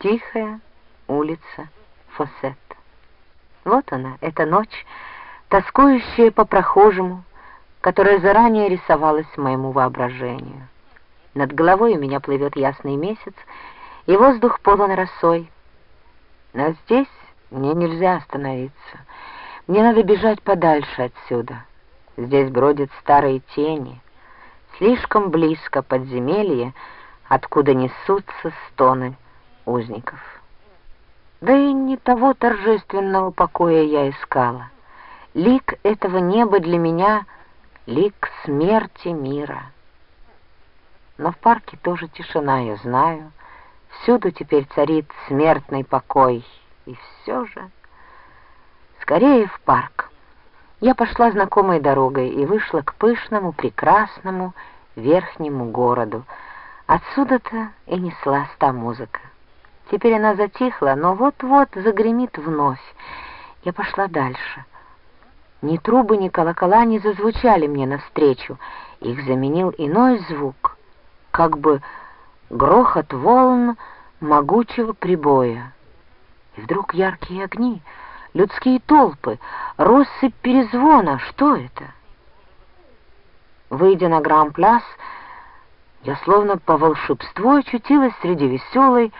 Тихая улица Фосет. Вот она, эта ночь, тоскующая по прохожему, которая заранее рисовалась моему воображению. Над головой у меня плывет ясный месяц, и воздух полон росой. Но здесь мне нельзя остановиться. Мне надо бежать подальше отсюда. Здесь бродят старые тени. Слишком близко подземелье, откуда несутся стоны узников. Да и не того торжественного покоя я искала. Лик этого неба для меня — лик смерти мира. Но в парке тоже тишина, я знаю. Всюду теперь царит смертный покой. И все же... Скорее в парк. Я пошла знакомой дорогой и вышла к пышному, прекрасному верхнему городу. Отсюда-то и неслась та музыка. Теперь она затихла, но вот-вот загремит вновь. Я пошла дальше. Ни трубы, ни колокола не зазвучали мне навстречу. Их заменил иной звук, как бы грохот волн могучего прибоя. И вдруг яркие огни, людские толпы, россыпь перезвона. Что это? Выйдя на Гран-Пляс, я словно по волшебству очутилась среди веселой,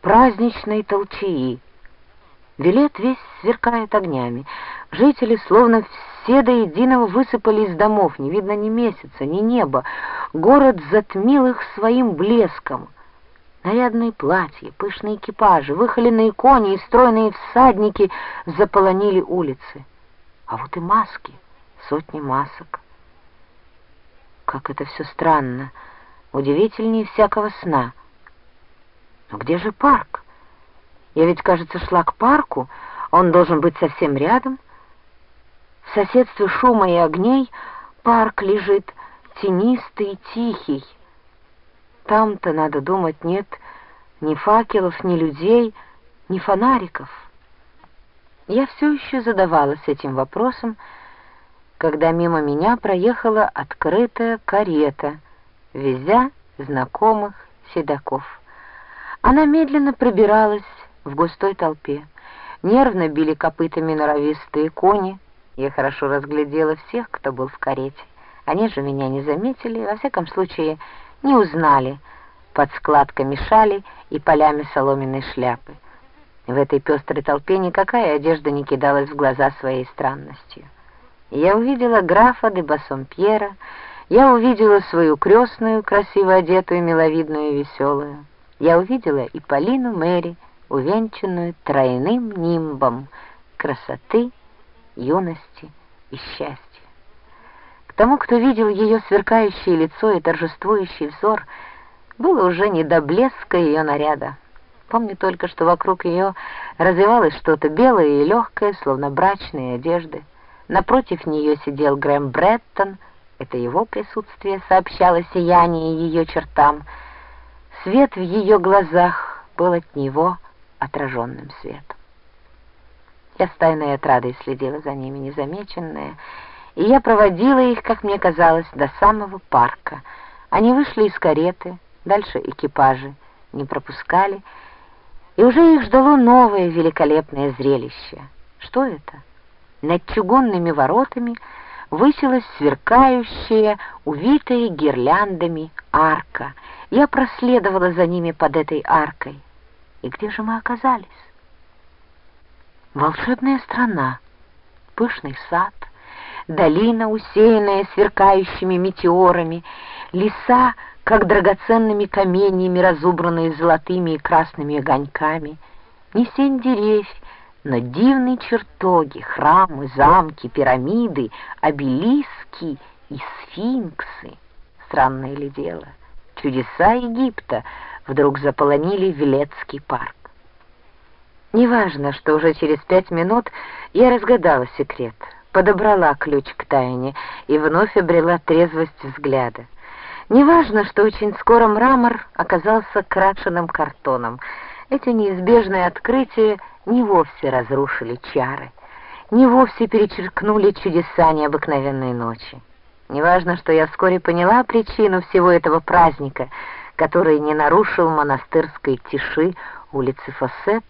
праздничной толчаи. Вилет весь сверкает огнями. Жители словно все до единого высыпали из домов. Не видно ни месяца, ни неба. Город затмил их своим блеском. Нарядные платья, пышные экипажи, выхоленные кони и стройные всадники заполонили улицы. А вот и маски, сотни масок. Как это все странно, удивительнее всякого сна — но где же парк? Я ведь, кажется, шла к парку, он должен быть совсем рядом. В соседстве шума и огней парк лежит тенистый тихий. Там-то, надо думать, нет ни факелов, ни людей, ни фонариков. Я все еще задавалась этим вопросом, когда мимо меня проехала открытая карета, везя знакомых седаков. Она медленно пробиралась в густой толпе. Нервно били копытами норовистые кони. Я хорошо разглядела всех, кто был в карете. Они же меня не заметили, во всяком случае не узнали под складками шали и полями соломенной шляпы. В этой пестрой толпе никакая одежда не кидалась в глаза своей странностью. Я увидела графа де Бассомпьера, я увидела свою крестную, красиво одетую, миловидную и веселую я увидела и Полину Мэри, увенчанную тройным нимбом красоты, юности и счастья. К тому, кто видел ее сверкающее лицо и торжествующий взор, было уже не до блеска ее наряда. Помню только, что вокруг ее развивалось что-то белое и легкое, словно брачные одежды. Напротив нее сидел Грэм Бреттон, это его присутствие сообщало сияние ее чертам — Свет в ее глазах был от него отраженным светом. Я с тайной отрадой следила за ними незамеченная, и я проводила их, как мне казалось, до самого парка. Они вышли из кареты, дальше экипажи не пропускали, и уже их ждало новое великолепное зрелище. Что это? Над чугунными воротами высилась сверкающая, увитая гирляндами арка — я проследовала за ними под этой аркой. И где же мы оказались? Волшебная страна, пышный сад, долина, усеянная сверкающими метеорами, леса, как драгоценными каменьями, разубранные золотыми и красными огоньками, не сень деревьев, но дивные чертоги, храмы, замки, пирамиды, обелиски и сфинксы. Странное ли дело? Чудеса Египта вдруг заполонили Вилецкий парк. Неважно, что уже через пять минут я разгадала секрет, подобрала ключ к тайне и вновь обрела трезвость взгляда. Неважно, что очень скоро мрамор оказался крашеным картоном. Эти неизбежные открытия не вовсе разрушили чары, не вовсе перечеркнули чудеса необыкновенной ночи. Неважно, что я вскоре поняла причину всего этого праздника, который не нарушил монастырской тиши улицы Фасет,